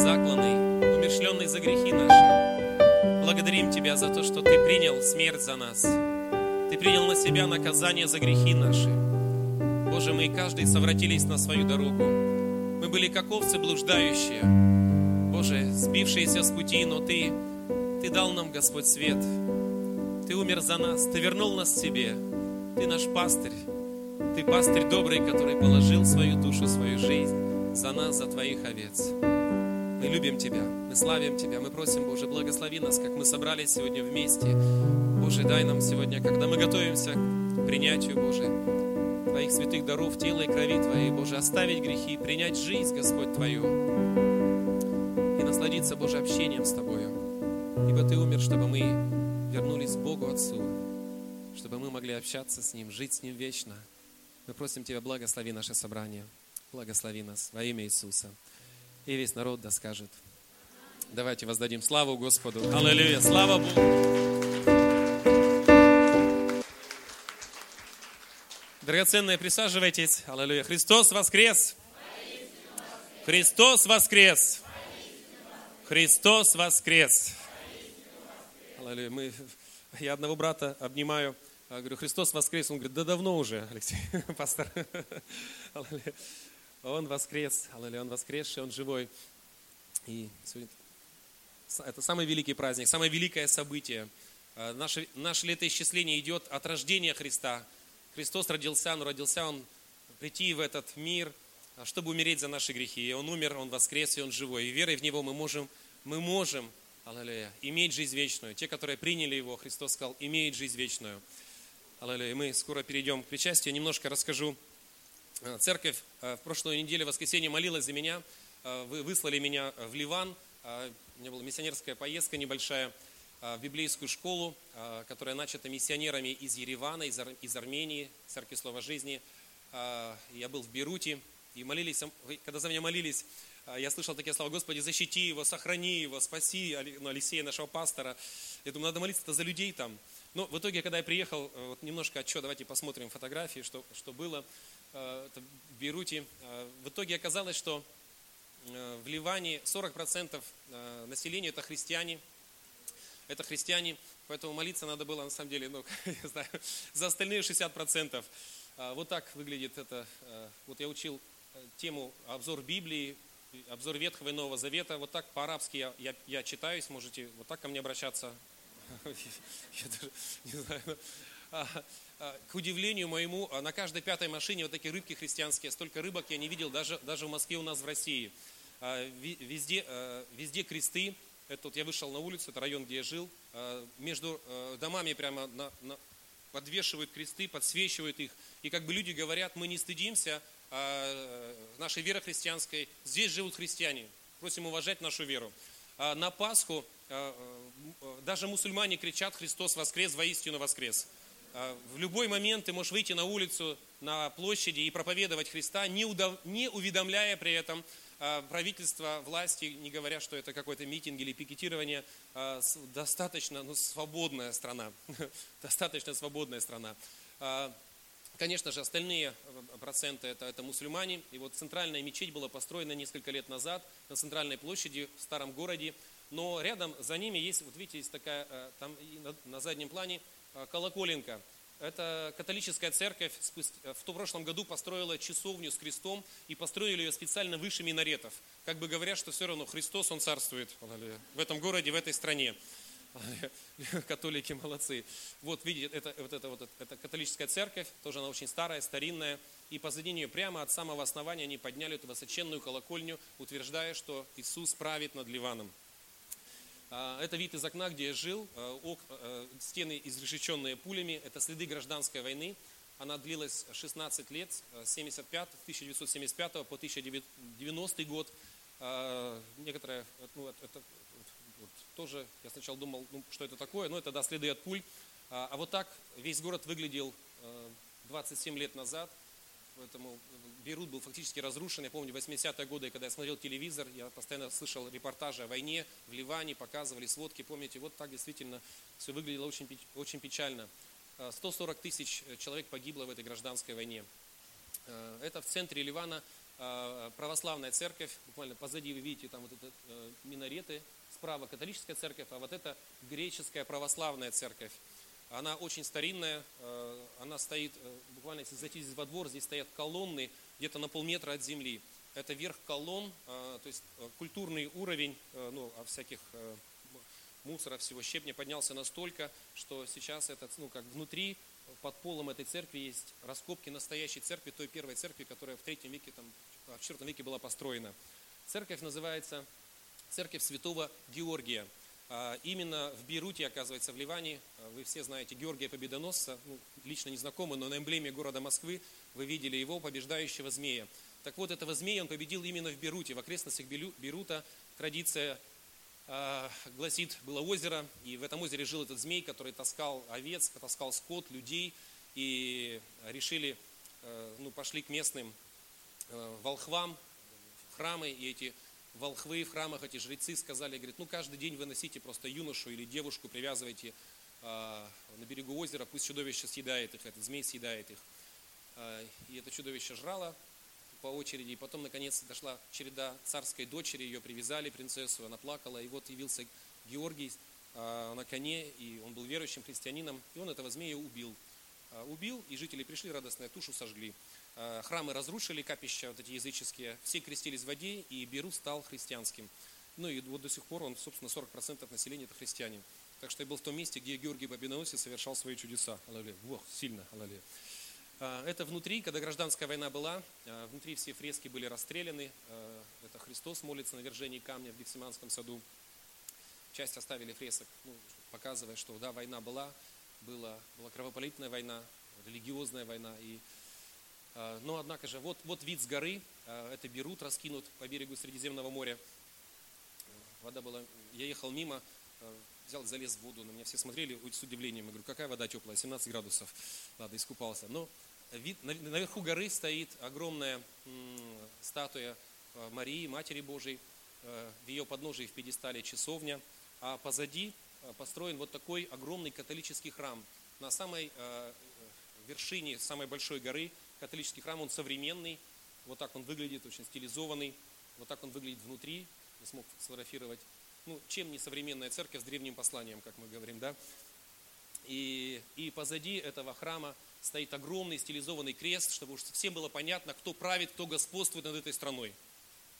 закланный, умершленный за грехи наши. Благодарим Тебя за то, что Ты принял смерть за нас. Ты принял на себя наказание за грехи наши. Боже, мы каждый совратились на свою дорогу. Мы были как овцы блуждающие. Боже, сбившиеся с пути, но Ты, Ты дал нам, Господь, свет. Ты умер за нас, Ты вернул нас к себе. Ты наш пастырь. Ты пастырь добрый, который положил свою душу, свою жизнь за нас, за Твоих овец. Мы любим Тебя, мы славим Тебя, мы просим, Боже, благослови нас, как мы собрались сегодня вместе. Боже, дай нам сегодня, когда мы готовимся к принятию, Боже, Твоих святых даров, тела и крови Твоей, Боже, оставить грехи, принять жизнь, Господь, Твою и насладиться, Боже, общением с Тобою. Ибо Ты умер, чтобы мы вернулись к Богу Отцу, чтобы мы могли общаться с Ним, жить с Ним вечно. Мы просим Тебя, благослови наше собрание, благослови нас во имя Иисуса. И весь народ да скажет. Давайте воздадим славу Господу. Аллилуйя, слава Богу. Драгоценные, присаживайтесь. Аллилуйя. Христос воскрес! Христос воскрес! Христос воскрес! Аллилуйя. Мы, я одного брата обнимаю, говорю, Христос воскрес. Он говорит, да давно уже, Алексей, пастор. Он воскрес, аллилуйя, Он воскресший, Он живой. И это самый великий праздник, самое великое событие. А, наше, наше летоисчисление идет от рождения Христа. Христос родился, но родился Он прийти в этот мир, а, чтобы умереть за наши грехи. И Он умер, Он воскрес, и Он живой. И верой в Него мы можем, мы можем аллилуйя, иметь жизнь вечную. Те, которые приняли Его, Христос сказал, имеют жизнь вечную. Аллилуйя. Мы скоро перейдем к причастию. Немножко расскажу церковь э, в прошлую неделю, в воскресенье, молилась за меня. Э, вы выслали меня в Ливан. У меня была миссионерская поездка небольшая в библейскую школу, которая начата миссионерами из Еревана, из Армении, Церкви Слова Жизни. Я был в Беруте, и молились, когда за меня молились, я слышал такие слова, Господи, защити его, сохрани его, спаси ну, Алексея, нашего пастора. Я думаю, надо молиться за людей там. Но в итоге, когда я приехал, вот немножко отчет, давайте посмотрим фотографии, что, что было. Э, в Бейруте. Э, в итоге оказалось, что э, в Ливане 40% населения это христиане. Это христиане, поэтому молиться надо было, на самом деле, ну, я знаю, за остальные 60%. Вот так выглядит это. Вот я учил тему обзор Библии, обзор Ветхого и Нового Завета. Вот так по-арабски я, я, я читаюсь, можете вот так ко мне обращаться. Я даже не знаю. А, а, к удивлению моему, а, на каждой пятой машине вот такие рыбки христианские, столько рыбок я не видел даже, даже в Москве у нас в России. Везде, везде кресты, это вот я вышел на улицу, это район, где я жил, между домами прямо на, на, подвешивают кресты, подсвечивают их. И как бы люди говорят, мы не стыдимся нашей веры христианской, здесь живут христиане, просим уважать нашу веру. На Пасху даже мусульмане кричат, Христос воскрес, воистину воскрес. А, в любой момент ты можешь выйти на улицу, на площади и проповедовать Христа, не, удов... не уведомляя при этом а, правительство, власти, не говоря, что это какой-то митинг или пикетирование, а, достаточно ну, свободная страна. достаточно свободная страна. Конечно же, остальные проценты это, это мусульмане. И вот центральная мечеть была построена несколько лет назад на центральной площади в старом городе. Но рядом за ними есть, вот видите, есть такая, там на, заднем плане Колоколенко. Это католическая церковь э, в том прошлом году построила часовню с крестом и построили ее специально выше минаретов. Как бы говорят, что все равно Христос, Он царствует в этом городе, в этой стране. Католики молодцы. Вот видите, это, вот это, вот это католическая церковь, тоже она очень старая, старинная. И позади нее прямо от самого основания они подняли эту высоченную колокольню, утверждая, что Иисус правит над Ливаном. А, это вид из окна, где я жил. А, а, стены изрешеченные пулями. Это следы гражданской войны. Она длилась 16 лет, с 75, 1975 по 1990 год. Некоторые, ну, это, вот, тоже, я сначала думал, ну, что это такое, но это, да, следы от пуль. А вот так весь город выглядел 27 лет назад. Поэтому Бейрут был фактически разрушен. Я помню, 80-е годы, когда я смотрел телевизор, я постоянно слышал репортажи о войне в Ливане, показывали сводки. Помните, вот так действительно все выглядело очень, очень печально. 140 а, тысяч человек погибло в этой гражданской войне. Это в центре Ливана э, православная церковь, буквально позади вы видите там вот это э, минареты, справа католическая церковь, а вот это греческая православная церковь. Она очень старинная, э, она стоит, э, буквально если зайти здесь во двор, здесь стоят колонны где-то на полметра от земли. Это верх колонн, э, то есть культурный уровень ну, всяких мусора, всего щебня поднялся настолько, что сейчас это, ну, как внутри, под полом этой церкви есть раскопки настоящей церкви, той первой церкви, которая в третьем веке, там, в четвертом веке была построена. Церковь называется Церковь Святого Георгия. А, именно в Бейруте, оказывается, в Ливане, а, вы все знаете Георгия Победоносца, ну, лично не знакомы, но на эмблеме города Москвы вы видели его, побеждающего змея. Так вот, этого змея он победил именно в Бейруте. В окрестностях Бейрута традиция э, гласит, было озеро, и в этом озере жил этот змей, который таскал овец, таскал скот, людей, и решили, э, ну, пошли к местным э, волхвам, храмы, и эти волхвы в храмах, эти жрецы сказали, говорит, ну каждый день выносите просто юношу или девушку, привязывайте э, на берегу озера, пусть чудовище съедает их, этот змей съедает их. Э, и это чудовище жрало по очереди, и потом, наконец, дошла череда царской дочери, ее привязали, принцессу, она плакала, и вот явился Георгий э, на коне, и он был верующим христианином, и он этого змея убил. Э, убил, и жители пришли радостно, тушу сожгли. Э, храмы разрушили, капища вот эти языческие, все крестились в воде, и Беру стал христианским. Ну и вот до сих пор он, собственно, 40% населения это христиане. Так что я был в том месте, где Георгий Победоносец совершал свои чудеса. Аллилуйя. Ох, сильно, аллилуйя. Э, это внутри, когда гражданская война была, э, внутри все фрески были расстреляны. Это Христос молится на вержении камня в Гефсиманском саду. Часть оставили фресок, ну, показывая, что да, война была, была, была кровопролитная война, религиозная война. И но, однако же, вот, вот вид с горы, а, это Берут раскинут по берегу Средиземного моря. Вода была, я ехал мимо, а, взял, залез в воду, на меня все смотрели с удивлением. Я говорю, какая вода теплая, 17 градусов. Ладно, искупался. Но вид, наверху горы стоит огромная статуя Марии, Матери Божией. В ее подножии в пьедестале часовня, а позади построен вот такой огромный католический храм. На самой вершине самой большой горы католический храм, он современный, вот так он выглядит, очень стилизованный, вот так он выглядит внутри, я смог сфотографировать. Ну, чем не современная церковь с древним посланием, как мы говорим, да? И, и позади этого храма стоит огромный стилизованный крест, чтобы уж всем было понятно, кто правит, кто господствует над этой страной.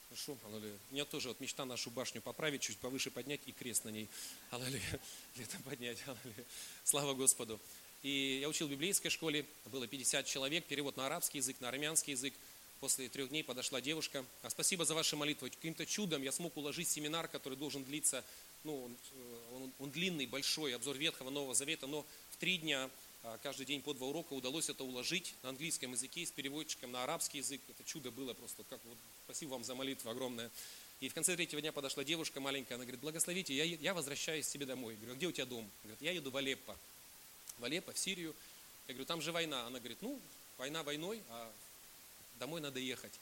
Хорошо, аллилуйя. У меня тоже вот мечта нашу башню поправить, чуть повыше поднять и крест на ней. Аллилуйя. Летом поднять. Аллилуйя. Слава Господу. И я учил в библейской школе, было 50 человек, перевод на арабский язык, на армянский язык. После трех дней подошла девушка. А спасибо за ваши молитвы. Каким-то чудом я смог уложить семинар, который должен длиться, ну, он, он, он длинный, большой, обзор Ветхого, Нового Завета, но в три дня, а, каждый день по два урока, удалось это уложить на английском языке с переводчиком на арабский язык. Это чудо было просто. Как, вот, спасибо вам за молитву огромное. И в конце третьего дня подошла девушка маленькая, она говорит, благословите, я, я возвращаюсь себе домой. Я говорю, а где у тебя дом? Говорит, я еду в Алеппо в Алеппо, в Сирию. Я говорю, там же война. Она говорит, ну, война войной, а домой надо ехать.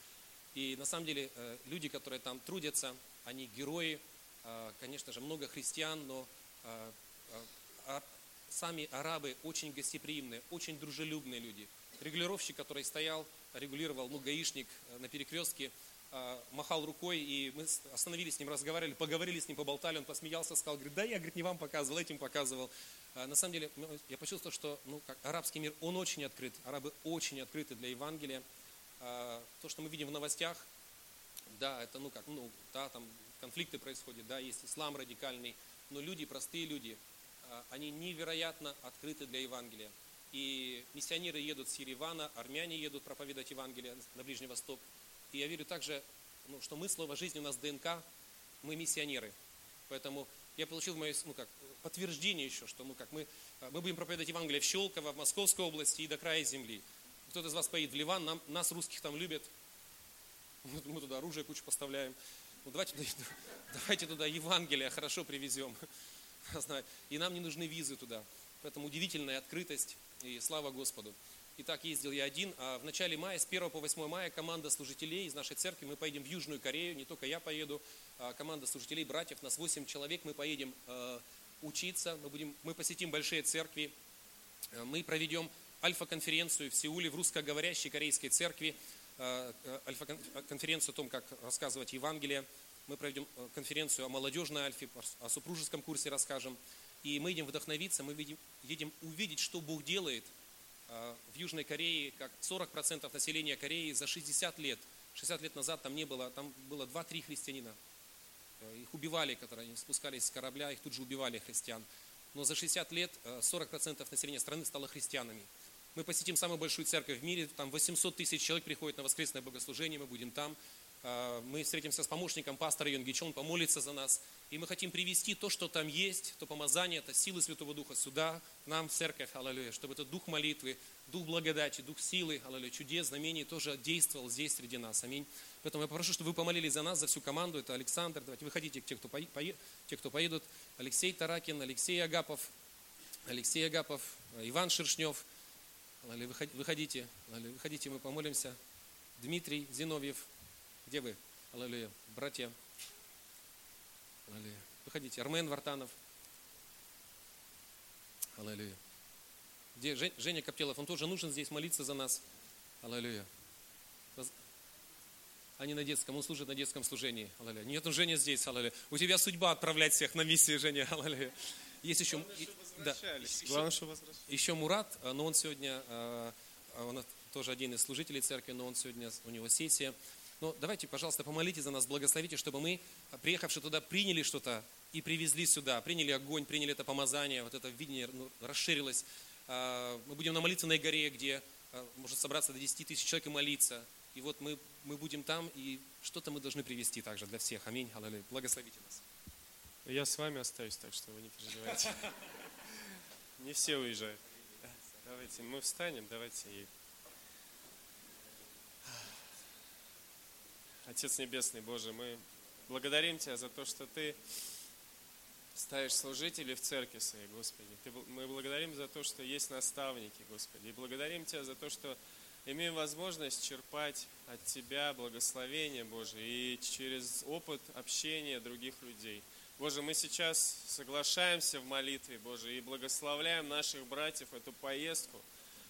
И на самом деле э, люди, которые там трудятся, они герои, э, конечно же, много христиан, но э, а сами арабы очень гостеприимные, очень дружелюбные люди. Регулировщик, который стоял, регулировал, ну, гаишник на перекрестке, махал рукой, и мы остановились с ним, разговаривали, поговорили с ним, поболтали, он посмеялся, сказал, говорит, да, я, говорит, не вам показывал, этим показывал. А, на самом деле, я почувствовал, что ну, как, арабский мир, он очень открыт. Арабы очень открыты для Евангелия. А, то, что мы видим в новостях, да, это, ну как, ну, да, там конфликты происходят, да, есть ислам радикальный, но люди, простые люди, а, они невероятно открыты для Евангелия. И миссионеры едут с Еревана, армяне едут проповедовать Евангелие на Ближний Восток. И я верю также, ну, что мы, слово жизни, у нас ДНК, мы миссионеры. Поэтому я получил мое, ну как, подтверждение еще, что ну как, мы, э, мы будем проповедовать Евангелие в Щелково, в Московской области и до края земли. Кто-то из вас поедет в Ливан, нам, нас, русских, там любят. Мы туда оружие кучу поставляем. Ну, давайте, давайте туда Евангелие хорошо привезем. И нам не нужны визы туда. Поэтому удивительная открытость и слава Господу. Итак, ездил я один. А в начале мая, с 1 по 8 мая, команда служителей из нашей церкви, мы поедем в Южную Корею, не только я поеду, а команда служителей, братьев, нас 8 человек, мы поедем э, учиться, мы, будем, мы посетим большие церкви, э, мы проведем альфа-конференцию в Сеуле в русскоговорящей корейской церкви. альфа-конференцию о том, как рассказывать Евангелие. Мы проведем конференцию о молодежной альфе, о супружеском курсе расскажем. И мы едем вдохновиться, мы едем, едем увидеть, что Бог делает в Южной Корее, как 40% населения Кореи за 60 лет. 60 лет назад там не было, там было 2-3 христианина. Их убивали, которые они спускались с корабля, их тут же убивали христиан. Но за 60 лет 40% населения страны стало христианами. Мы посетим самую большую церковь в мире, там 800 тысяч человек приходят на воскресное богослужение, мы будем там. А, мы встретимся с помощником пастора Йонгича, он помолится за нас. И мы хотим привести то, что там есть, то помазание, это силы Святого Духа сюда, нам в церковь, аллилуйя, чтобы этот дух молитвы, дух благодати, дух силы, аллилуйя, чудес, знамений тоже действовал здесь среди нас. Аминь. Поэтому я попрошу, чтобы вы помолились за нас, за всю команду. Это Александр, давайте выходите, те, кто, поедут, те, кто поедут. Алексей Таракин, Алексей Агапов, Алексей Агапов, Иван Шершнев – Выходите, выходите, мы помолимся. Дмитрий Зиновьев, где вы? Аллилуйя, братья. Аллилуйя. Выходите. Армен Вартанов. Аллилуйя. Где Женя Коптелов? Он тоже нужен здесь молиться за нас. Аллилуйя. А не на детском, он служит на детском служении. Аллилуйя. Нет, он Женя здесь, аллилуйя. У тебя судьба отправлять всех на миссию, Женя, аллилуйя. Есть еще, да, Главное, что еще Мурат, э, но он сегодня, э, он тоже один из служителей церкви, но он сегодня, у него сессия. Но давайте, пожалуйста, помолите за нас, благословите, чтобы мы, приехавши туда, приняли что-то и привезли сюда, приняли огонь, приняли это помазание, вот это видение ну, расширилось. А, мы будем на молитвенной горе, где э, может собраться до 10 тысяч человек и молиться. И вот мы, мы будем там, и что-то мы должны привести также для всех. Аминь. Аллилуйя. Благословите нас. Я с вами остаюсь, так что вы не переживайте. Не все уезжают. Давайте мы встанем, давайте и... Отец Небесный, Боже, мы благодарим Тебя за то, что Ты ставишь служителей в церкви своей, Господи. Ты, мы благодарим за то, что есть наставники, Господи. И благодарим Тебя за то, что имеем возможность черпать от Тебя благословение, Боже, и через опыт общения других людей – Боже, мы сейчас соглашаемся в молитве, Боже, и благословляем наших братьев эту поездку,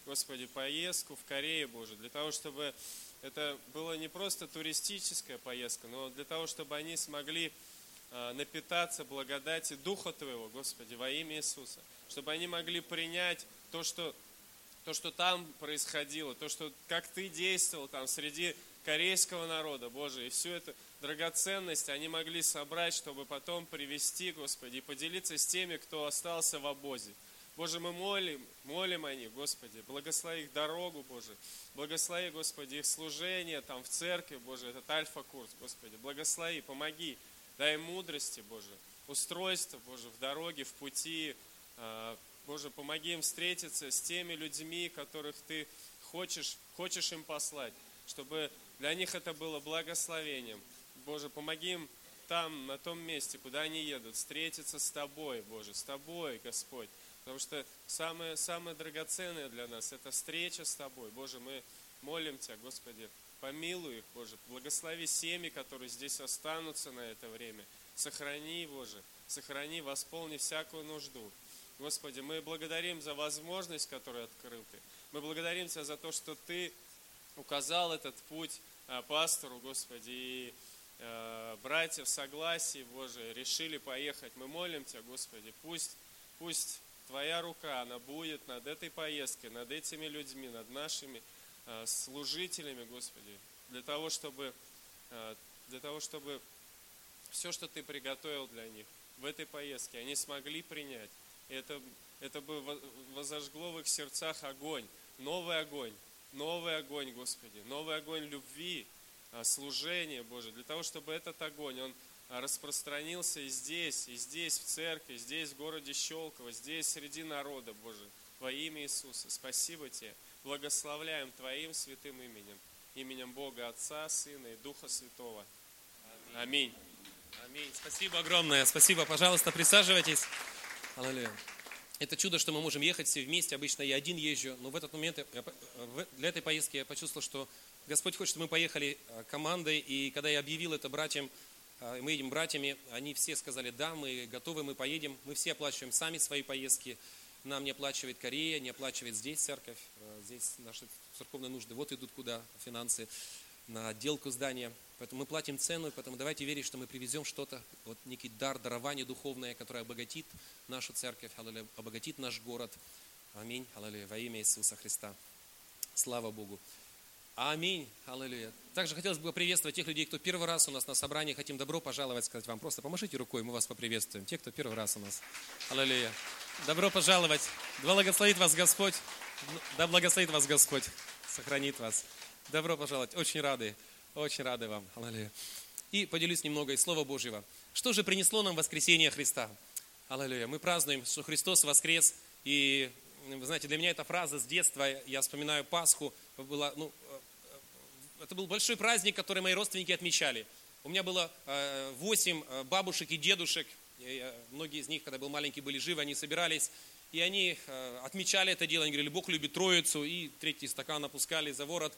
Господи, поездку в Корею, Боже, для того, чтобы это была не просто туристическая поездка, но для того, чтобы они смогли напитаться благодати Духа Твоего, Господи, во имя Иисуса, чтобы они могли принять то, что, то, что там происходило, то, что, как Ты действовал там среди корейского народа, Боже, и всю эту драгоценность они могли собрать, чтобы потом привести, Господи, и поделиться с теми, кто остался в обозе. Боже, мы молим, молим о них, Господи, благослови их дорогу, Боже, благослови, Господи, их служение там в церкви, Боже, этот альфа-курс, Господи, благослови, помоги, дай мудрости, Боже, устройство, Боже, в дороге, в пути, а, Боже, помоги им встретиться с теми людьми, которых Ты хочешь, хочешь им послать, чтобы для них это было благословением. Боже, помоги им там, на том месте, куда они едут, встретиться с Тобой, Боже, с Тобой, Господь. Потому что самое, самое драгоценное для нас – это встреча с Тобой. Боже, мы молим Тебя, Господи, помилуй их, Боже, благослови семьи, которые здесь останутся на это время. Сохрани, Боже, сохрани, восполни всякую нужду. Господи, мы благодарим за возможность, которую открыл Ты. Мы благодарим Тебя за то, что Ты указал этот путь Э, пастору, Господи, и э, братья в согласии, Боже, решили поехать. Мы молим Тебя, Господи, пусть, пусть Твоя рука, она будет над этой поездкой, над этими людьми, над нашими э, служителями, Господи, для того, чтобы, для того, чтобы все, что Ты приготовил для них в этой поездке, они смогли принять. И это, это бы возожгло в их сердцах огонь, новый огонь, новый огонь, Господи, новый огонь любви, а, служения, Боже, для того, чтобы этот огонь, он распространился и здесь, и здесь в церкви, здесь в городе Щелково, здесь среди народа, Боже, во имя Иисуса. Спасибо Тебе, благословляем Твоим святым именем, именем Бога Отца, Сына и Духа Святого. Аминь. Аминь. Спасибо огромное. Спасибо. Пожалуйста, присаживайтесь. Аллилуйя. Это чудо, что мы можем ехать все вместе. Обычно я один езжу, но в этот момент я, для этой поездки я почувствовал, что Господь хочет, чтобы мы поехали э, командой. И когда я объявил это братьям, э, мы едем братьями, они все сказали, да, мы готовы, мы поедем. Мы все оплачиваем сами свои поездки. Нам не оплачивает Корея, не оплачивает здесь церковь, э, здесь наши церковные нужды, вот идут куда финансы, на отделку здания. Поэтому мы платим цену, поэтому давайте верить, что мы привезем что-то, вот некий дар, дарование духовное, которое обогатит нашу церковь, обогатит наш город. Аминь, аллилуйя, во имя Иисуса Христа. Слава Богу. Аминь, аллилуйя. Также хотелось бы поприветствовать тех людей, кто первый раз у нас на собрании. Хотим добро пожаловать, сказать вам. Просто помашите рукой, мы вас поприветствуем. Те, кто первый раз у нас. Аллилуйя. Добро пожаловать. Да благословит вас Господь. Да благословит вас Господь. Сохранит вас. Добро пожаловать. Очень рады. Очень рады вам. Аллилуйя. И поделюсь немного из Слова Божьего. Что же принесло нам воскресение Христа? Аллилуйя. Мы празднуем, что Христос воскрес. И, вы знаете, для меня эта фраза с детства, я вспоминаю Пасху, была, ну, это был большой праздник, который мои родственники отмечали. У меня было э, восемь э, бабушек и дедушек. Многие из них, когда был маленький, были живы, они собирались. И они э, отмечали это дело, они говорили, Бог любит Троицу. И третий стакан опускали за ворот.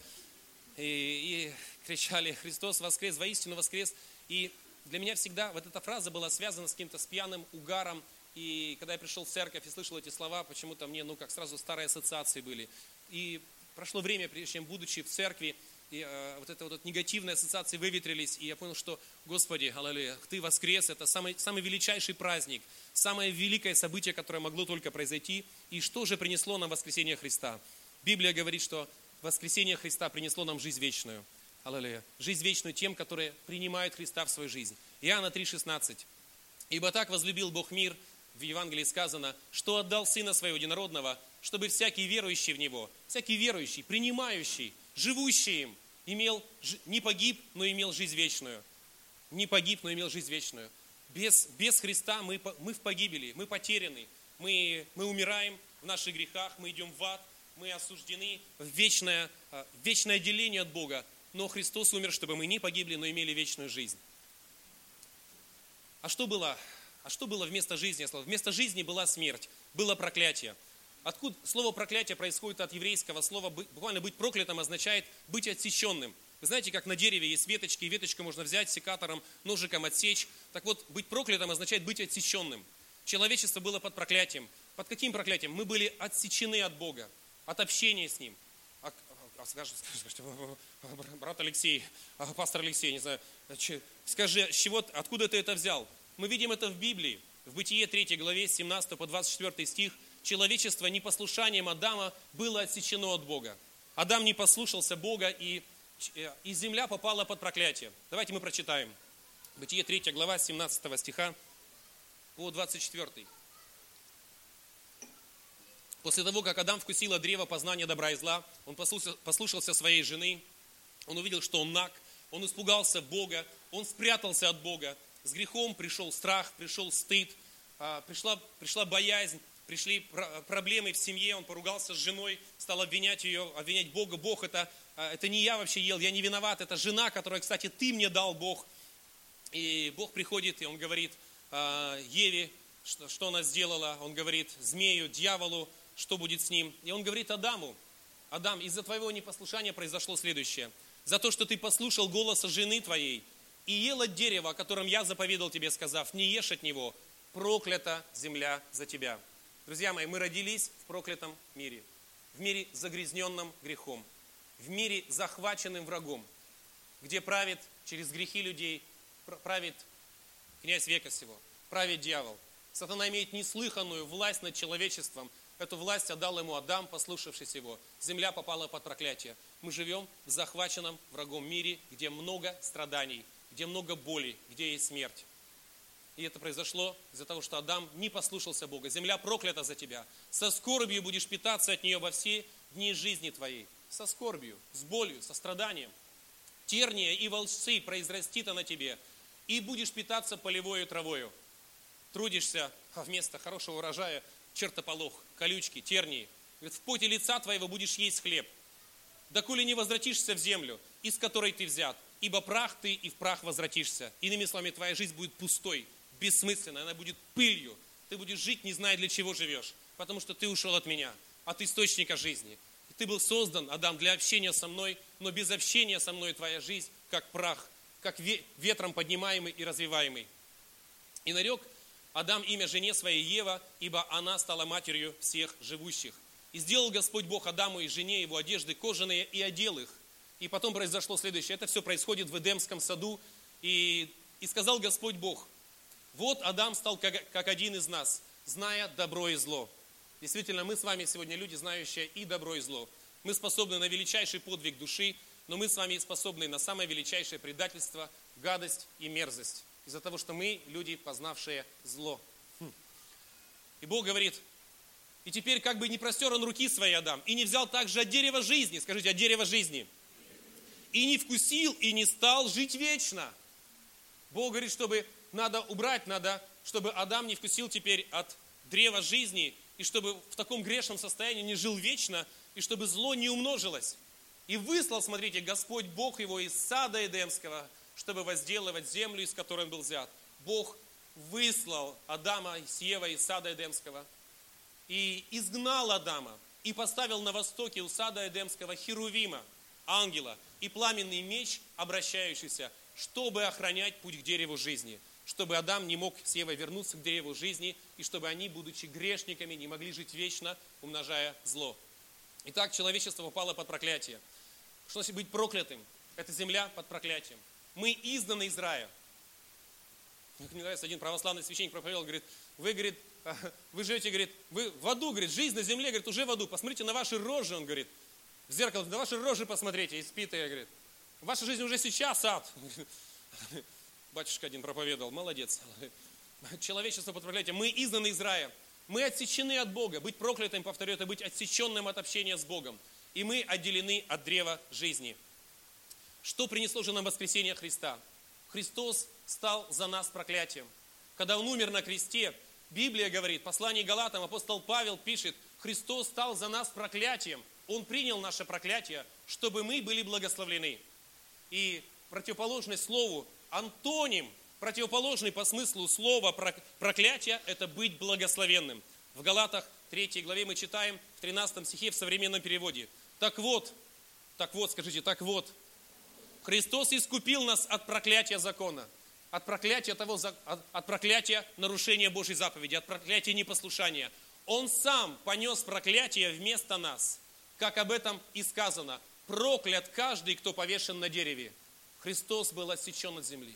И, и кричали, Христос воскрес, воистину воскрес. И для меня всегда вот эта фраза была связана с каким-то с пьяным угаром. И когда я пришел в церковь и слышал эти слова, почему-то мне, ну, как сразу старые ассоциации были. И прошло время, прежде чем, будучи в церкви, и э, вот это вот негативные ассоциации выветрились, и я понял, что, Господи, аллилуйя, Ты воскрес, это самый, самый величайший праздник, самое великое событие, которое могло только произойти. И что же принесло нам воскресение Христа? Библия говорит, что воскресение Христа принесло нам жизнь вечную. Аллилуйя. Жизнь вечную тем, которые принимают Христа в свою жизнь. Иоанна 3,16. «Ибо так возлюбил Бог мир, в Евангелии сказано, что отдал Сына Своего Единородного, чтобы всякий верующий в Него, всякий верующий, принимающий, живущий им, имел, не погиб, но имел жизнь вечную. Не погиб, но имел жизнь вечную. Без, без Христа мы, мы в погибели, мы потеряны, мы, мы умираем в наших грехах, мы идем в ад, мы осуждены в вечное, а, вечное отделение от Бога. Но Христос умер, чтобы мы не погибли, но имели вечную жизнь. А что было? А что было вместо жизни? Вместо жизни была смерть, было проклятие. Откуда слово проклятие происходит от еврейского слова, буквально быть проклятым означает быть отсеченным. Вы знаете, как на дереве есть веточки, и веточку можно взять секатором, ножиком отсечь. Так вот, быть проклятым означает быть отсеченным. Человечество было под проклятием. Под каким проклятием? Мы были отсечены от Бога, от общения с Ним. А, а скажи, скажи, брат Алексей, а, пастор Алексей, не знаю, скажи, с чего, откуда ты это взял? Мы видим это в Библии, в Бытие 3 главе, 17 по 24 стих – человечество непослушанием Адама было отсечено от Бога. Адам не послушался Бога, и, э, и земля попала под проклятие. Давайте мы прочитаем. Бытие 3 глава 17 стиха по 24. После того, как Адам вкусил от древа познания добра и зла, он послушался, своей жены, он увидел, что он наг, он испугался Бога, он спрятался от Бога. С грехом пришел страх, пришел стыд, а, пришла, пришла боязнь, пришли проблемы в семье, он поругался с женой, стал обвинять ее, обвинять Бога. Бог, это, а, это не я вообще ел, я не виноват, это жена, которая, кстати, ты мне дал, Бог. И Бог приходит, и он говорит а, Еве, что, что она сделала. Он говорит змею, дьяволу, что будет с ним. И он говорит Адаму, Адам, из-за твоего непослушания произошло следующее. За то, что ты послушал голоса жены твоей и ел от дерева, о котором я заповедал тебе, сказав, не ешь от него, проклята земля за тебя. Друзья мои, мы родились в проклятом мире, в мире загрязненном грехом, в мире захваченным врагом, где правит через грехи людей, правит князь века сего, правит дьявол. Сатана имеет неслыханную власть над человечеством. Эту власть отдал ему Адам, послушавшись его. Земля попала под проклятие. Мы живем в захваченном врагом мире, где много страданий, где много боли, где есть смерть. И это произошло из-за того, что Адам не послушался Бога. Земля проклята за тебя. Со скорбью будешь питаться от нее во все дни жизни твоей. Со скорбью, с болью, со страданием. Терния и волчцы произрастит она тебе. И будешь питаться полевою травою. Трудишься, а вместо хорошего урожая чертополох, колючки, тернии. Говорит, в поте лица твоего будешь есть хлеб. Доколе не возвратишься в землю, из которой ты взят, ибо прах ты и в прах возвратишься. Иными словами, твоя жизнь будет пустой, бессмысленной, она будет пылью. Ты будешь жить, не зная, для чего живешь, потому что ты ушел от меня, от источника жизни. Ты был создан, Адам, для общения со мной, но без общения со мной твоя жизнь, как прах, как ветром поднимаемый и развиваемый. И нарек Адам имя жене своей Ева, ибо она стала матерью всех живущих. И сделал Господь Бог Адаму и жене его одежды кожаные и одел их. И потом произошло следующее. Это все происходит в Эдемском саду. И, и сказал Господь Бог, вот Адам стал как, как один из нас, зная добро и зло. Действительно, мы с вами сегодня люди, знающие и добро, и зло. Мы способны на величайший подвиг души, но мы с вами способны на самое величайшее предательство, гадость и мерзость. Из-за того, что мы люди, познавшие зло. Хм. И Бог говорит, и теперь как бы не простер он руки свои Адам, и не взял также от дерева жизни, скажите, от дерева жизни, и не вкусил, и не стал жить вечно. Бог говорит, чтобы надо убрать, надо, чтобы Адам не вкусил теперь от древа жизни, и чтобы в таком грешном состоянии не жил вечно, и чтобы зло не умножилось. И выслал, смотрите, Господь Бог его из сада Эдемского, чтобы возделывать землю, из которой он был взят. Бог выслал Адама с Евой из сада Эдемского и изгнал Адама и поставил на востоке у сада Эдемского Херувима, ангела, и пламенный меч, обращающийся, чтобы охранять путь к дереву жизни, чтобы Адам не мог с Евой вернуться к дереву жизни, и чтобы они, будучи грешниками, не могли жить вечно, умножая зло. Итак, человечество попало под проклятие. Что значит быть проклятым? Это земля под проклятием. Мы изгнаны из рая. Мне нравится, один православный священник проповедовал, говорит, вы, говорит, вы живете, говорит, вы в аду, говорит, жизнь на земле, говорит, уже в аду. Посмотрите на ваши рожи, он говорит. В зеркало, на ваши рожи посмотрите, испитые, говорит. Ваша жизнь уже сейчас ад. Батюшка один проповедовал, молодец. Человечество под проклятием. Мы изгнаны из рая. Мы отсечены от Бога. Быть проклятым, повторю, это быть отсеченным от общения с Богом. И мы отделены от древа жизни. Что принесло же нам воскресение Христа? Христос стал за нас проклятием. Когда Он умер на кресте, Библия говорит, послание Галатам, апостол Павел пишет, Христос стал за нас проклятием. Он принял наше проклятие, чтобы мы были благословлены. И противоположность слову, антоним, противоположный по смыслу слова проклятие, это быть благословенным. В Галатах 3 главе мы читаем в 13 стихе в современном переводе. Так вот, так вот, скажите, так вот, Христос искупил нас от проклятия закона, от проклятия того, от проклятия нарушения Божьей заповеди, от проклятия непослушания. Он сам понес проклятие вместо нас, как об этом и сказано. Проклят каждый, кто повешен на дереве. Христос был отсечен от земли.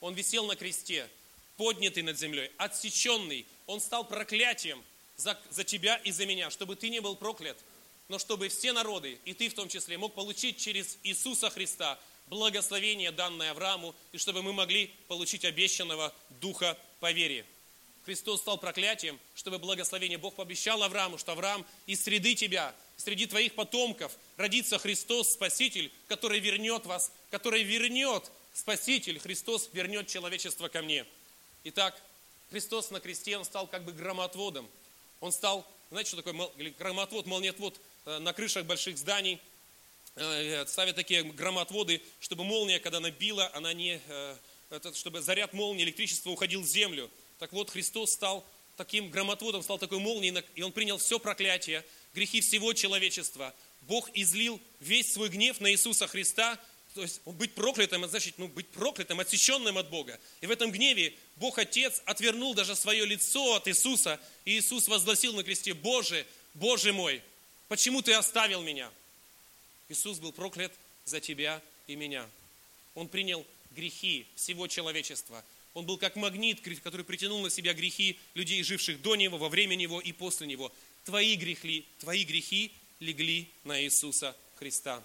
Он висел на кресте, поднятый над землей, отсеченный. Он стал проклятием за, за тебя и за меня, чтобы ты не был проклят, но чтобы все народы, и ты в том числе, мог получить через Иисуса Христа благословение, данное Аврааму, и чтобы мы могли получить обещанного Духа по вере. Христос стал проклятием, чтобы благословение Бог пообещал Аврааму, что Авраам из среды тебя, среди твоих потомков родится Христос, Спаситель, который вернет вас, который вернет Спаситель, Христос вернет человечество ко мне. Итак, Христос на кресте, Он стал как бы громотводом. Он стал, знаете, что такое громотвод, молниетвод э, на крышах больших зданий – Э, ставят такие громотводы, чтобы молния, когда она била, она не, э, чтобы заряд молнии, электричество уходил в землю. Так вот, Христос стал таким громотводом, стал такой молнией, и Он принял все проклятие, грехи всего человечества. Бог излил весь свой гнев на Иисуса Христа, то есть быть проклятым, значит, ну, быть проклятым, отсеченным от Бога. И в этом гневе Бог Отец отвернул даже свое лицо от Иисуса, и Иисус возгласил на кресте, Боже, Боже мой, почему Ты оставил меня? Иисус был проклят за тебя и меня. Он принял грехи всего человечества. Он был как магнит, который притянул на себя грехи людей, живших до Него, во время Него и после Него. Твои грехи, твои грехи легли на Иисуса Христа.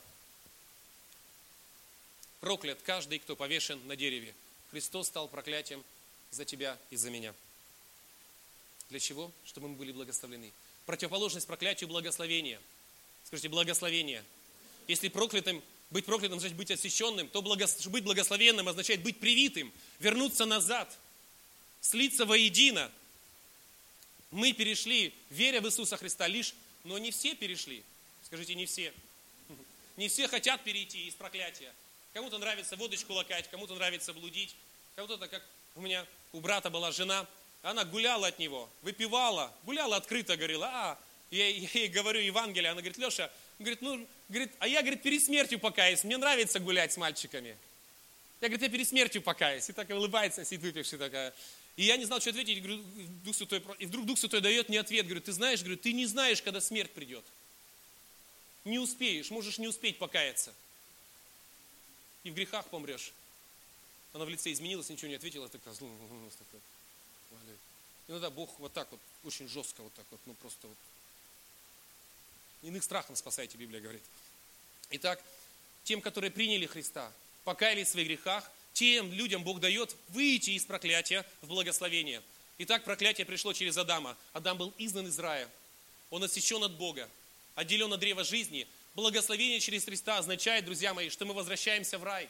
Проклят каждый, кто повешен на дереве. Христос стал проклятием за тебя и за меня. Для чего? Чтобы мы были благословлены. Противоположность проклятию – благословение. Скажите, благословение – если проклятым, быть проклятым значит быть освященным, то благос, быть благословенным означает быть привитым, вернуться назад, слиться воедино. Мы перешли, веря в Иисуса Христа лишь, но не все перешли. Скажите, не все. Не все хотят перейти из проклятия. Кому-то нравится водочку лакать, кому-то нравится блудить, кому-то, как у меня, у брата была жена, она гуляла от него, выпивала, гуляла открыто, говорила, а, я ей говорю Евангелие, она говорит, Леша, говорит, ну, говорит, а я, говорит, перед смертью покаюсь, мне нравится гулять с мальчиками. Я, говорит, я перед смертью покаюсь. И так улыбается, сидит выпивший такая. И я не знал, что ответить, говорю, Дух Святой, и вдруг Дух Святой дает мне ответ, говорю, ты знаешь, говорю, ты не знаешь, когда смерть придет. Не успеешь, можешь не успеть покаяться. И в грехах помрешь. Она в лице изменилась, ничего не ответила, такая, такая. Иногда Бог вот так вот, очень жестко вот так вот, ну просто вот. Иных страхом спасайте, Библия говорит. Итак, тем, которые приняли Христа, покаялись в своих грехах, тем людям Бог дает выйти из проклятия в благословение. Итак, проклятие пришло через Адама. Адам был изгнан из рая. Он отсечен от Бога, отделен от древа жизни. Благословение через Христа означает, друзья мои, что мы возвращаемся в рай.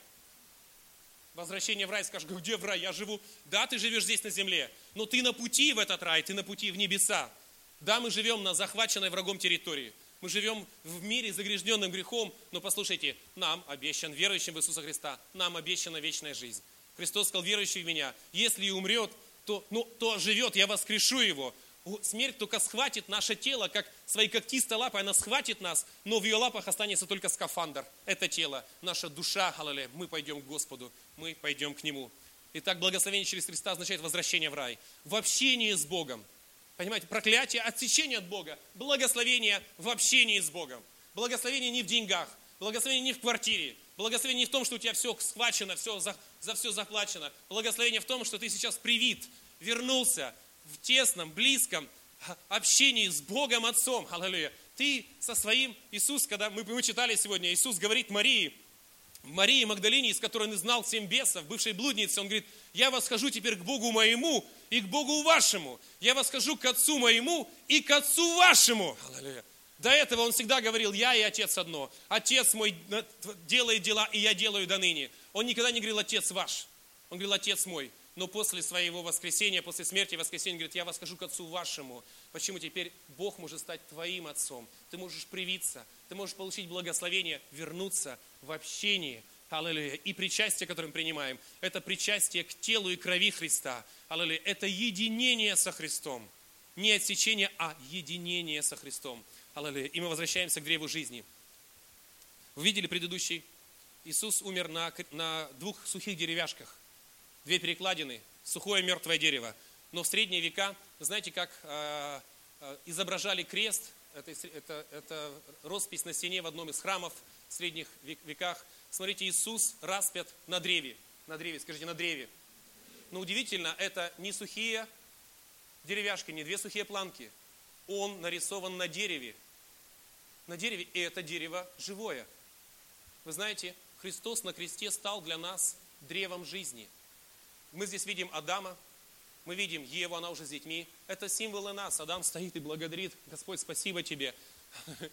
Возвращение в рай, скажешь, где в рай? Я живу. Да, ты живешь здесь на земле, но ты на пути в этот рай, ты на пути в небеса. Да, мы живем на захваченной врагом территории. Мы живем в мире загрязненным грехом, но послушайте, нам обещан, верующим в Иисуса Христа, нам обещана вечная жизнь. Христос сказал, верующий в меня, если и умрет, то, ну, то живет, я воскрешу его. Смерть только схватит наше тело, как своей когтистой лапой, она схватит нас, но в ее лапах останется только скафандр. Это тело, наша душа, аллилуйя, мы пойдем к Господу, мы пойдем к Нему. Итак, благословение через Христа означает возвращение в рай. В общении с Богом – Понимаете, проклятие, отсечение от Бога, благословение в общении с Богом. Благословение не в деньгах, благословение не в квартире, благословение не в том, что у тебя все схвачено, все за, за все заплачено. Благословение в том, что ты сейчас привит, вернулся в тесном, близком общении с Богом Отцом. Аллилуйя. Ты со своим, Иисус, когда мы, мы читали сегодня, Иисус говорит Марии, Марии Магдалине, из которой он знал семь бесов, бывшей блудницы, он говорит, я восхожу теперь к Богу моему и к Богу вашему. Я восхожу к Отцу моему и к Отцу вашему. Аллилуйя. До этого он всегда говорил, я и Отец одно. Отец мой делает дела, и я делаю до ныне. Он никогда не говорил, Отец ваш. Он говорил, Отец мой. Но после своего воскресения, после смерти и воскресения, говорит, я восхожу к Отцу вашему. Почему теперь Бог может стать твоим Отцом? Ты можешь привиться, ты можешь получить благословение, вернуться в общение. Аллилуйя. И причастие, которое мы принимаем, это причастие к телу и крови Христа. Аллилуйя. Это единение со Христом. Не отсечение, а единение со Христом. Аллилуйя. И мы возвращаемся к древу жизни. Вы видели предыдущий? Иисус умер на, на двух сухих деревяшках. Две перекладины, сухое мертвое дерево. Но в средние века, знаете, как э, изображали крест, это, это, это роспись на стене в одном из храмов в средних веках. Смотрите, Иисус распят на древе. На древе, скажите, на древе. Но удивительно, это не сухие деревяшки, не две сухие планки. Он нарисован на дереве. На дереве, и это дерево живое. Вы знаете, Христос на кресте стал для нас древом жизни. Мы здесь видим Адама, мы видим Еву, она уже с детьми. Это символы нас. Адам стоит и благодарит. Господь, спасибо тебе.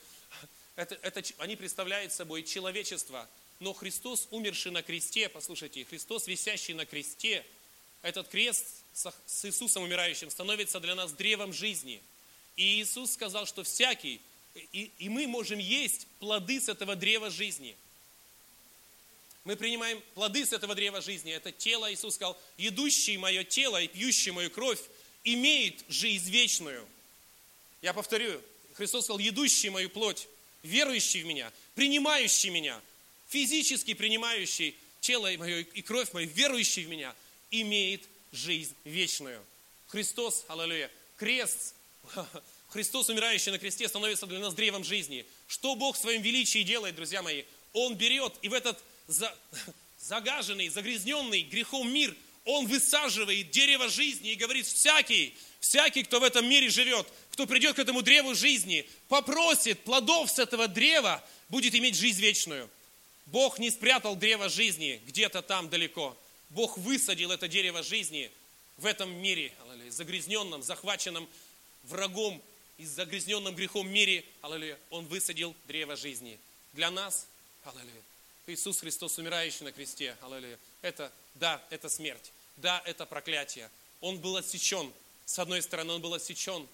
Это, это, они представляют собой человечество. Но Христос, умерший на кресте, послушайте, Христос, висящий на кресте, этот крест с Иисусом умирающим становится для нас древом жизни. И Иисус сказал, что всякий, и, и мы можем есть плоды с этого древа жизни. Мы принимаем плоды с этого древа жизни. Это тело, Иисус сказал, едущий мое тело и пьющий мою кровь имеет жизнь вечную. Я повторю, Христос сказал, едущий мою плоть верующий в меня, принимающий меня, физически принимающий тело мое и кровь мою, верующий в меня, имеет жизнь вечную. Христос, аллилуйя, крест, Христос, умирающий на кресте, становится для нас древом жизни. Что Бог в своем величии делает, друзья мои? Он берет и в этот загаженный, загрязненный грехом мир, Он высаживает дерево жизни и говорит, всякий, всякий, кто в этом мире живет, кто придет к этому древу жизни, попросит плодов с этого древа, будет иметь жизнь вечную. Бог не спрятал древо жизни где-то там далеко. Бог высадил это дерево жизни в этом мире, загрязненном, захваченном врагом и загрязненном грехом мире. Он высадил древо жизни. Для нас, Иисус Христос, умирающий на кресте, это, да, это смерть, да, это проклятие. Он был отсечен, с одной стороны, он был отсечен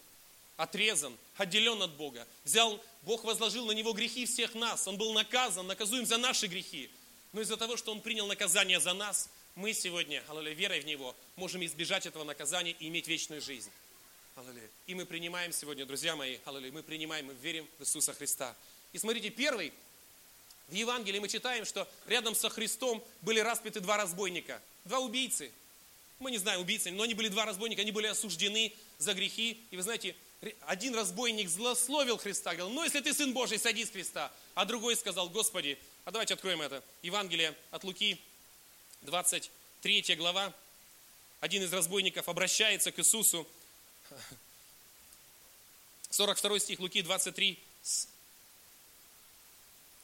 отрезан, отделен от Бога. Взял, Бог возложил на него грехи всех нас. Он был наказан, наказуем за наши грехи. Но из-за того, что Он принял наказание за нас, мы сегодня, аллилуйя, верой в Него, можем избежать этого наказания и иметь вечную жизнь. Аллилуйя. И мы принимаем сегодня, друзья мои, аллилуйя, мы принимаем, мы верим в Иисуса Христа. И смотрите, первый, в Евангелии мы читаем, что рядом со Христом были распяты два разбойника, два убийцы. мы не знаем, убийцами, но они были два разбойника, они были осуждены за грехи. И вы знаете, один разбойник злословил Христа, говорил, ну если ты Сын Божий, садись с креста. А другой сказал, Господи, а давайте откроем это. Евангелие от Луки, 23 глава. Один из разбойников обращается к Иисусу. 42 стих Луки 23,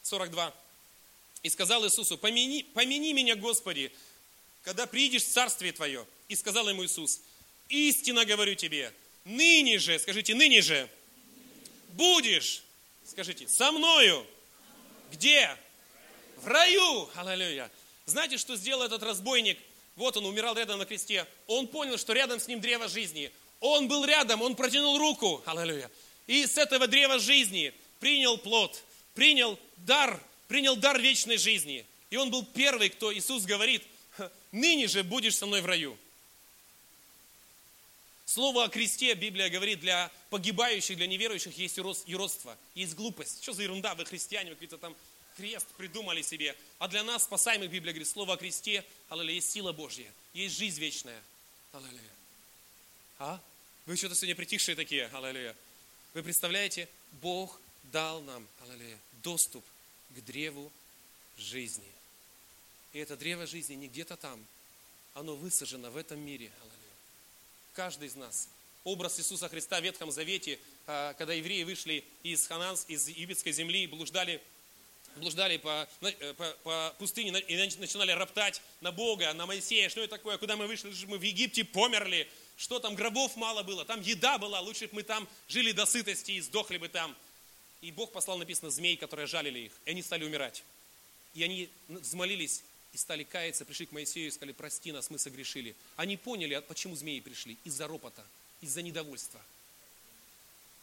42. И сказал Иисусу, помяни, помяни меня, Господи, когда придешь в Царствие Твое. И сказал ему Иисус, истинно говорю тебе, ныне же, скажите, ныне же, будешь, скажите, со мною. Где? В раю. Аллилуйя. Знаете, что сделал этот разбойник? Вот он умирал рядом на кресте. Он понял, что рядом с ним древо жизни. Он был рядом, он протянул руку. Аллилуйя. И с этого древа жизни принял плод, принял дар, принял дар вечной жизни. И он был первый, кто Иисус говорит, ныне же будешь со мной в раю. Слово о кресте, Библия говорит, для погибающих, для неверующих есть юродство, есть глупость. Что за ерунда, вы христиане, вы какие-то там крест придумали себе. А для нас, спасаемых, Библия говорит, слово о кресте, аллилуйя, есть сила Божья, есть жизнь вечная. Аллилуйя. А? Вы что-то сегодня притихшие такие, аллилуйя. Вы представляете, Бог дал нам, аллилуйя, доступ к древу жизни. И это древо жизни не где-то там, оно высажено в этом мире, каждый из нас. Образ Иисуса Христа в Ветхом Завете, а, когда евреи вышли из Хананс, из египетской земли, блуждали, блуждали по, э, по, по пустыне и начинали роптать на Бога, на Моисея, что это такое, куда мы вышли, мы в Египте померли, что там гробов мало было, там еда была, лучше бы мы там жили до сытости и сдохли бы там. И Бог послал, написано, змей, которые жалили их, и они стали умирать. И они взмолились и стали каяться, пришли к Моисею и сказали, прости нас, мы согрешили. Они поняли, почему змеи пришли. Из-за ропота, из-за недовольства.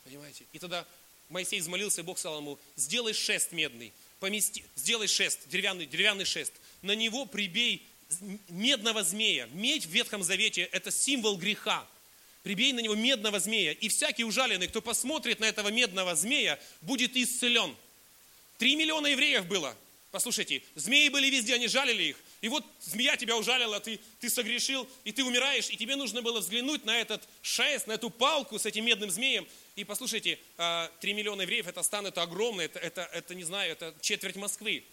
Понимаете? И тогда Моисей взмолился, Бог сказал ему, сделай шест медный, помести, сделай шест, деревянный, деревянный шест. На него прибей медного змея. Медь в Ветхом Завете – это символ греха. Прибей на него медного змея. И всякий ужаленный, кто посмотрит на этого медного змея, будет исцелен. Три миллиона евреев было. Послушайте, змеи были везде, они жалили их. И вот змея тебя ужалила, ты, ты согрешил, и ты умираешь, и тебе нужно было взглянуть на этот шест, на эту палку с этим медным змеем. И послушайте, а, три миллиона евреев, это стан, это огромно, это, это, это не знаю, это четверть Москвы.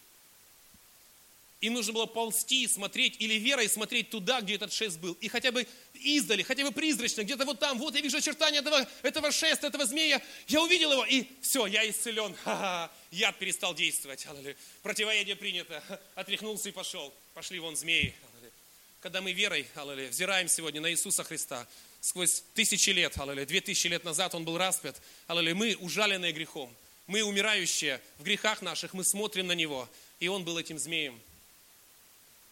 Им нужно было ползти, смотреть, или верой смотреть туда, где этот шест был. И хотя бы издали, хотя бы призрачно, где-то вот там, вот я вижу очертания этого, этого шеста, этого змея. Я увидел его, и все, я исцелен. Ха-ха, яд перестал действовать. Противоядие принято. Отряхнулся и пошел. Пошли вон змеи. Когда мы верой, аллилуйя, взираем сегодня на Иисуса Христа, сквозь тысячи лет, аллилуйя, две тысячи лет назад Он был распят, аллилуйя, мы ужаленные грехом, мы умирающие в грехах наших, мы смотрим на Него, и Он был этим змеем,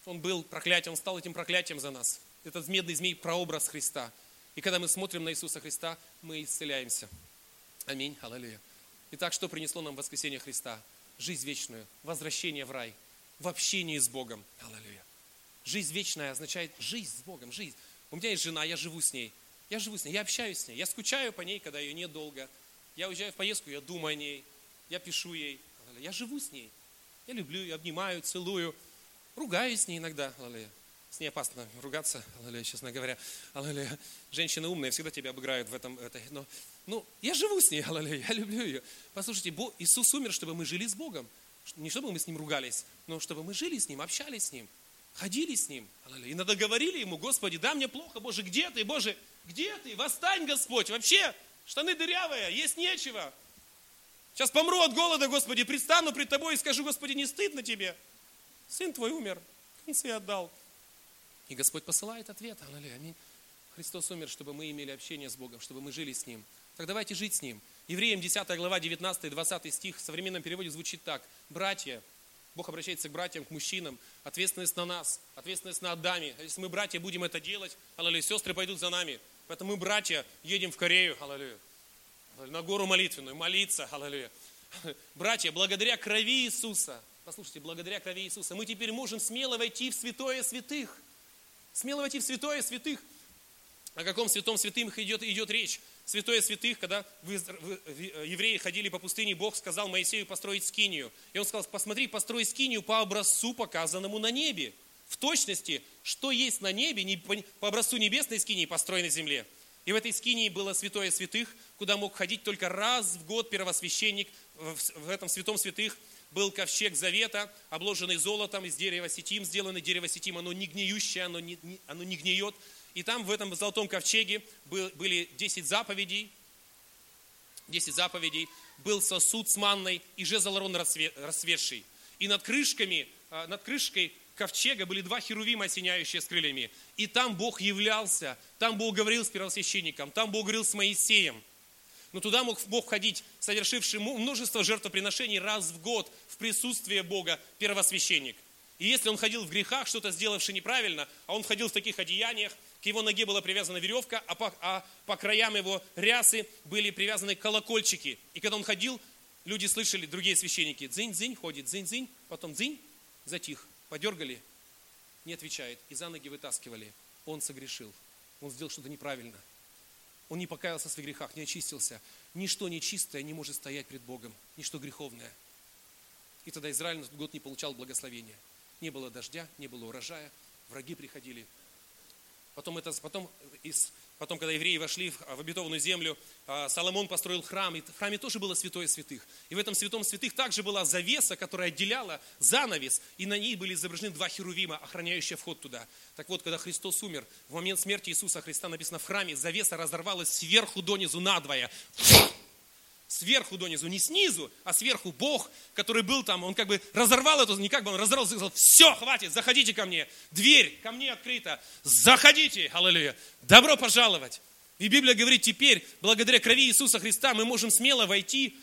он был проклятием, он стал этим проклятием за нас. Этот медный змей – прообраз Христа. И когда мы смотрим на Иисуса Христа, мы исцеляемся. Аминь. Аллилуйя. Итак, что принесло нам воскресение Христа? Жизнь вечную, возвращение в рай, в общении с Богом. Аллилуйя. Жизнь вечная означает жизнь с Богом, жизнь. У меня есть жена, я живу с ней. Я живу с ней, я общаюсь с ней. Я скучаю по ней, когда ее нет долго. Я уезжаю в поездку, я думаю о ней. Я пишу ей. Я живу с ней. Я люблю ее, обнимаю, целую. Ругаюсь с ней иногда, аллилуйя. С ней опасно ругаться, аллилуйя, честно говоря. Аллилуйя. Женщины умные, всегда тебя обыграют в этом. Это, но, ну, я живу с ней, аллилуйя, я люблю ее. Послушайте, Бог, Иисус умер, чтобы мы жили с Богом. Не чтобы мы с Ним ругались, но чтобы мы жили с Ним, общались с Ним, ходили с Ним. Аллилуйя. Иногда говорили Ему, Господи, да, мне плохо, Боже, где Ты, Боже, где Ты? Восстань, Господь, вообще, штаны дырявые, есть нечего. Сейчас помру от голода, Господи, предстану пред Тобой и скажу, Господи, не стыдно Тебе. Сын твой умер, концы отдал. И Господь посылает ответ. Аллилуйя, аминь. Христос умер, чтобы мы имели общение с Богом, чтобы мы жили с Ним. Так давайте жить с Ним. Евреям 10 глава, 19-20 стих в современном переводе звучит так. Братья, Бог обращается к братьям, к мужчинам. Ответственность на нас, ответственность на Адаме. Если мы, братья, будем это делать, аллилуйя, сестры пойдут за нами. Поэтому мы, братья, едем в Корею, аллилуйя, на гору молитвенную, молиться, аллилуйя. Братья, благодаря крови Иисуса, Послушайте, благодаря крови Иисуса мы теперь можем смело войти в святое святых. Смело войти в святое святых. О каком святом святым идет, идет речь? Святое святых, когда вы, вы, евреи ходили по пустыне, Бог сказал Моисею построить скинию. И он сказал, посмотри, построй скинию по образцу, показанному на небе. в точности, что есть на небе, не по по образцу небесной скинии, построенной земле. И в этой скинии было святое святых, куда мог ходить только раз в год первосвященник. В в этом святом святых был ковчег завета, обложенный золотом из дерева сетим, сделанный дерево сетим, оно не гниющее, оно не, не- оно не гниет. И там в этом золотом ковчеге был- были 10 заповедей, 10 заповедей, был сосуд с манной и жезл Аарона расцве- расцветший. И над крышками, а, над крышкой ковчега были два херувима, осеняющие с крыльями. И там Бог являлся, там Бог говорил с первосвященником, там Бог говорил с Моисеем. Но туда мог Бог входить, совершивший множество жертвоприношений раз в год в присутствие Бога первосвященник. И если он ходил в грехах, что-то сделавший неправильно, а он ходил в таких одеяниях, к его ноге была привязана веревка, а по, а по краям его рясы были привязаны колокольчики. И когда он ходил, люди слышали, другие священники, дзынь-дзынь ходит, дзынь-дзынь, потом дзынь, затих, подергали, не отвечает, и за ноги вытаскивали. Он согрешил, он сделал что-то неправильно. Он не покаялся в своих грехах, не очистился. Ничто нечистое не может стоять пред Богом, ничто греховное. И тогда Израиль на тот год не получал благословения. Не было дождя, не было урожая, враги приходили. Потом, это, потом, из, потом когда евреи вошли в, в обетованную землю, а, Соломон построил храм, и в храме тоже было святое святых. И в этом святом святых также была завеса, которая отделяла занавес, и на ней были изображены два херувима, охраняющие вход туда. Так вот, когда Христос умер, в момент смерти Иисуса Христа написано в храме, завеса разорвалась сверху донизу надвое сверху донизу, не снизу, а сверху Бог, который был там, он как бы разорвал эту, не как бы он разорвал, сказал, все, хватит, заходите ко мне, дверь ко мне открыта, заходите, аллилуйя, добро пожаловать. И Библия говорит, теперь, благодаря крови Иисуса Христа, мы можем смело войти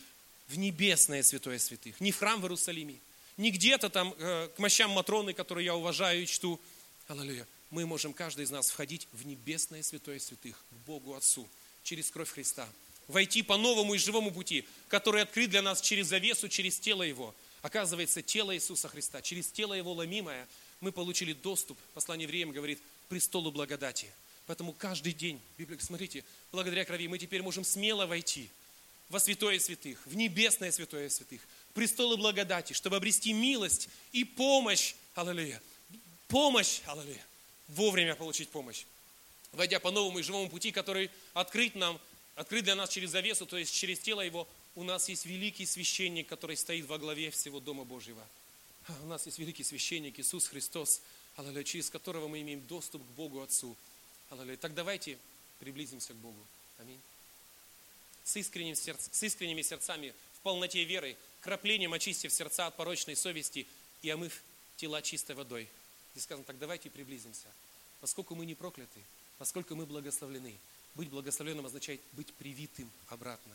в небесное святое святых, не в храм в Иерусалиме, не где-то там э, к мощам Матроны, которые я уважаю и чту, аллилуйя. Мы можем, каждый из нас, входить в небесное святое святых, к Богу Отцу, через кровь Христа войти по новому и живому пути, который открыт для нас через завесу, через тело Его. Оказывается, тело Иисуса Христа, через тело Его ломимое, мы получили доступ, послание евреям говорит, престолу благодати. Поэтому каждый день, Библия, смотрите, благодаря крови мы теперь можем смело войти во святое святых, в небесное святое святых, престолы благодати, чтобы обрести милость и помощь, аллилуйя, помощь, аллилуйя, вовремя получить помощь, войдя по новому и живому пути, который открыт нам открыт для нас через завесу, то есть через тело Его, у нас есть великий священник, который стоит во главе всего Дома Божьего. А, У нас есть великий священник Иисус Христос, аллилуйя, через которого мы имеем доступ к Богу Отцу. Аллилуйя. Так давайте приблизимся к Богу. Аминь. С, искренним сердц- с искренними сердцами, в полноте веры, краплением очистив сердца от порочной совести и омыв тела чистой водой. Здесь сказано, так давайте приблизимся. Поскольку мы не прокляты, поскольку мы благословлены, быть благословленным означает быть привитым обратно,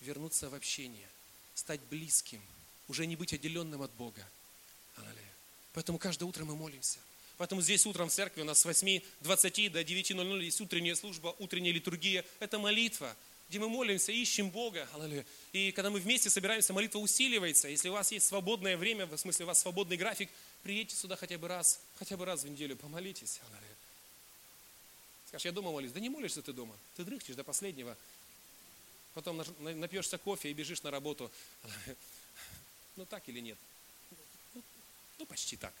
вернуться в общение, стать близким, уже не быть отделенным от Бога. Поэтому каждое утро мы молимся. Поэтому здесь утром в церкви у нас с 8.20 до 9.00 есть утренняя служба, утренняя литургия. Это молитва, где мы молимся, ищем Бога. И когда мы вместе собираемся, молитва усиливается. Если у вас есть свободное время, в смысле у вас свободный график, приедьте сюда хотя бы раз, хотя бы раз в неделю, помолитесь. Аллилуйя. Скажешь, я дома молюсь. Да не молишься ты дома. Ты дрыхнешь до последнего. Потом напьешься кофе и бежишь на работу. Ну так или нет? Ну, ну, почти так.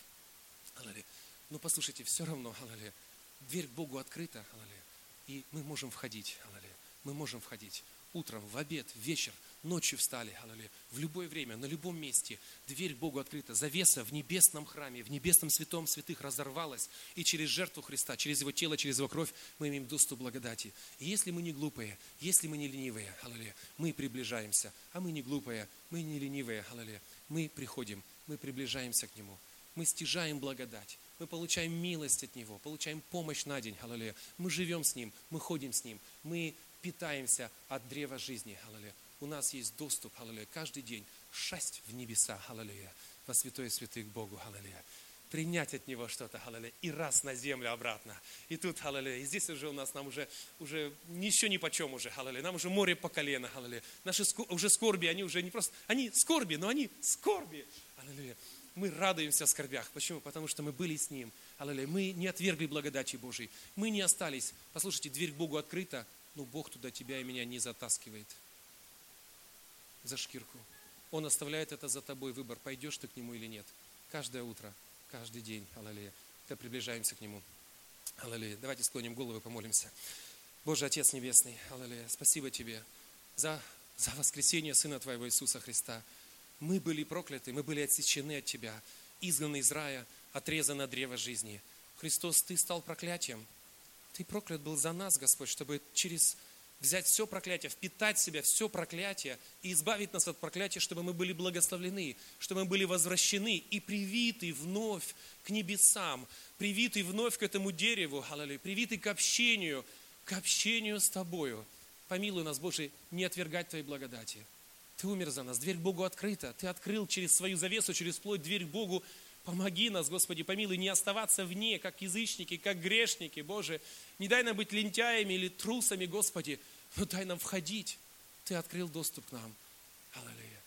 Но послушайте, все равно, дверь к Богу открыта, и мы можем входить, мы можем входить утром, в обед, вечер, ночью встали, аллилуйя, в любое время, на любом месте, дверь Богу открыта, завеса в небесном храме, в небесном святом святых разорвалась, и через жертву Христа, через Его тело, через Его кровь мы имеем доступ благодати. И если мы не глупые, если мы не ленивые, аллилуйя, мы приближаемся, а мы не глупые, мы не ленивые, аллилуйя, мы приходим, мы приближаемся к Нему, мы стяжаем благодать, мы получаем милость от Него, получаем помощь на день, аллилуйя. Мы живем с Ним, мы ходим с Ним, мы питаемся от древа жизни, аллилуйя. У нас есть доступ, аллилуйя, каждый день шесть в небеса, аллилуйя, во святое святых Богу, аллилуйя. Принять от Него что-то, аллилуйя, и раз на землю обратно. И тут, аллилуйя, и здесь уже у нас, нам уже, уже ничего ни по чем уже, аллилуйя, нам уже море по колено, аллилуйя. Наши уже скорби, они уже не просто, они скорби, но они скорби, аллилуйя мы радуемся в скорбях. Почему? Потому что мы были с Ним. Аллилуйя. Мы не отвергли благодати Божьей. Мы не остались. Послушайте, дверь к Богу открыта, но Бог туда тебя и меня не затаскивает за шкирку. Он оставляет это за тобой выбор, пойдешь ты к Нему или нет. Каждое утро, каждый день. Аллилуйя. да приближаемся к Нему. Аллилуйя. Давайте склоним головы, помолимся. Боже, Отец Небесный, аллилуйя, спасибо Тебе за, за воскресение Сына Твоего Иисуса Христа. Мы были прокляты, мы были отсечены от Тебя, изгнаны из рая, отрезаны от древа жизни. Христос, Ты стал проклятием. Ты проклят был за нас, Господь, чтобы через взять все проклятие, впитать в себя все проклятие и избавить нас от проклятия, чтобы мы были благословлены, чтобы мы были возвращены и привиты вновь к небесам, привиты вновь к этому дереву, аллилуйя, привиты к общению, к общению с Тобою. Помилуй нас, Боже, не отвергать Твоей благодати. Ты умер за нас, дверь к Богу открыта. Ты открыл через свою завесу, через плоть дверь к Богу. Помоги нас, Господи, помилуй, не оставаться вне, как язычники, как грешники, Боже. Не дай нам быть лентяями или трусами, Господи, но дай нам входить. Ты открыл доступ к нам. Аллилуйя.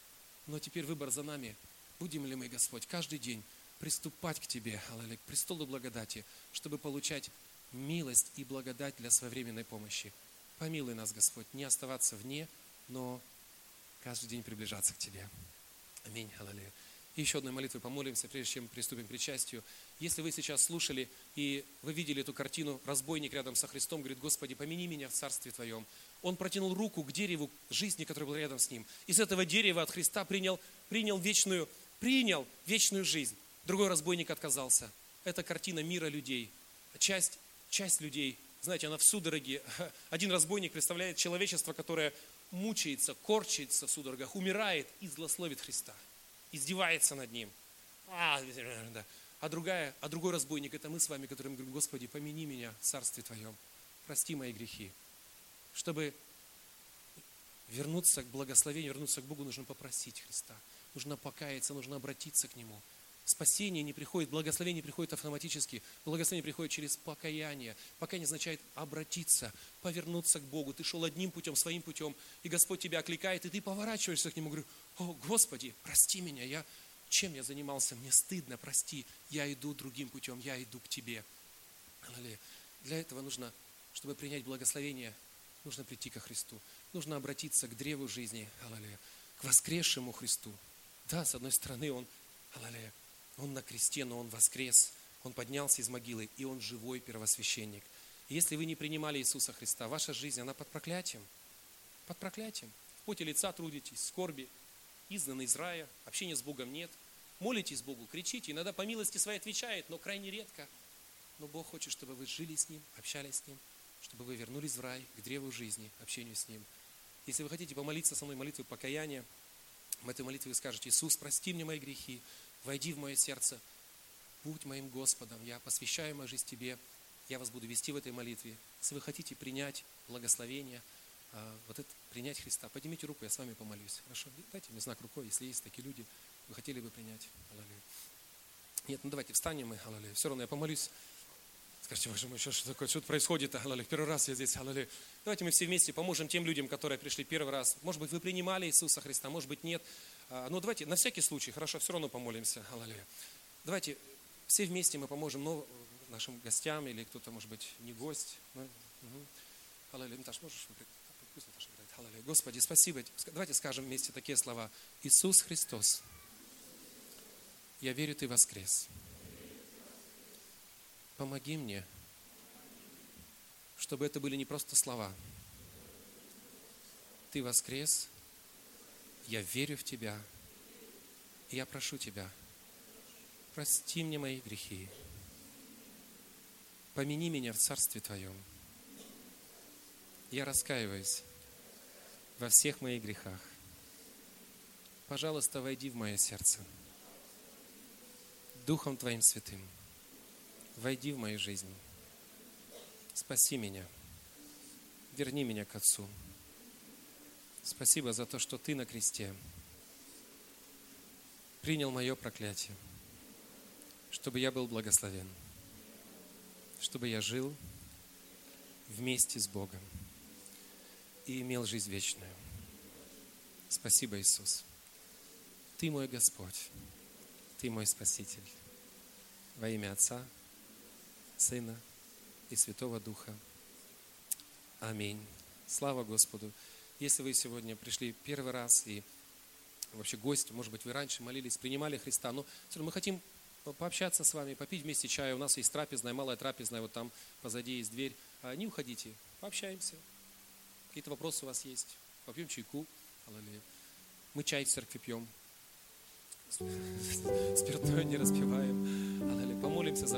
Но теперь выбор за нами. Будем ли мы, Господь, каждый день приступать к Тебе, аллилуйя, к престолу благодати, чтобы получать милость и благодать для своевременной помощи. Помилуй нас, Господь, не оставаться вне, но каждый день приближаться к Тебе. Аминь. Аллилуйя. И еще одной молитвой помолимся, прежде чем приступим к причастию. Если вы сейчас слушали и вы видели эту картину, разбойник рядом со Христом говорит, Господи, помяни меня в Царстве Твоем. Он протянул руку к дереву жизни, которое было рядом с ним. Из этого дерева от Христа принял, принял, вечную, принял вечную жизнь. Другой разбойник отказался. Это картина мира людей. Часть, часть людей, знаете, она в судороге. Один разбойник представляет человечество, которое мучается, корчится в судорогах, умирает и злословит Христа. Издевается над ним. А, да. а, другая, а другой разбойник, это мы с вами, которым говорим, Господи, помяни меня в Царстве Твоем. Прости мои грехи. Чтобы вернуться к благословению, вернуться к Богу, нужно попросить Христа. Нужно покаяться, нужно обратиться к Нему. Спасение не приходит, благословение приходит автоматически. Благословение приходит через покаяние. Покаяние означает обратиться, повернуться к Богу. Ты шел одним путем, своим путем, и Господь тебя окликает, и ты поворачиваешься к Нему. Говорю, о, Господи, прости меня, я, чем я занимался, мне стыдно, прости, я иду другим путем, я иду к Тебе. Для этого нужно, чтобы принять благословение, нужно прийти ко Христу. Нужно обратиться к древу жизни, к воскресшему Христу. Да, с одной стороны, Он, аллилуйя, он на кресте, но Он воскрес. Он поднялся из могилы, и Он живой первосвященник. И если вы не принимали Иисуса Христа, ваша жизнь, она под проклятием. Под проклятием. В поте лица трудитесь, скорби, изгнаны из рая, общения с Богом нет. Молитесь Богу, кричите, иногда по милости своей отвечает, но крайне редко. Но Бог хочет, чтобы вы жили с Ним, общались с Ним, чтобы вы вернулись в рай, к древу жизни, общению с Ним. Если вы хотите помолиться со мной молитвой покаяния, в этой молитве вы скажете, Иисус, прости мне мои грехи, войди в мое сердце, будь моим Господом, я посвящаю мою жизнь Тебе, я вас буду вести в этой молитве. Если вы хотите принять благословение, а, вот это, принять Христа, поднимите руку, я с вами помолюсь. Хорошо, дайте мне знак рукой, если есть такие люди, вы хотели бы принять. Аллилуйя. Нет, ну давайте встанем мы, аллилуйя. Все равно я помолюсь. Скажите, боже мой, что, что такое, что происходит, аллилуйя. Первый раз я здесь, аллилуйя. Давайте мы все вместе поможем тем людям, которые пришли первый раз. Может быть, вы принимали Иисуса Христа, может быть, нет. А, ну, давайте, на всякий случай, хорошо, все равно помолимся. Аллилуйя. Давайте все вместе мы поможем нашим гостям, или кто-то, может быть, не гость. Аллилуйя. Наташа, можешь? Пусть Наташа играет. Аллилуйя. Господи, спасибо. Давайте скажем вместе такие слова. Иисус Христос, я верю, Ты воскрес. Помоги мне, чтобы это были не просто слова. Ты воскрес, я верю в Тебя. И я прошу Тебя, прости мне мои грехи. Помяни меня в Царстве Твоем. Я раскаиваюсь во всех моих грехах. Пожалуйста, войди в мое сердце. Духом Твоим Святым. Войди в мою жизнь. Спаси меня. Верни меня к Отцу. Спасибо за то, что Ты на кресте принял мое проклятие, чтобы я был благословен, чтобы я жил вместе с Богом и имел жизнь вечную. Спасибо, Иисус. Ты мой Господь, Ты мой Спаситель. Во имя Отца, Сына и Святого Духа. Аминь. Слава Господу. Если вы сегодня пришли первый раз и вообще гость, может быть, вы раньше молились, принимали Христа, но мы хотим пообщаться с вами, попить вместе чая. У нас есть трапезная, малая трапезная, вот там позади есть дверь. А, Не уходите, пообщаемся. Какие-то вопросы у вас есть? Попьем чайку. Мы чай в церкви пьем. Спиртное не распиваем. Помолимся за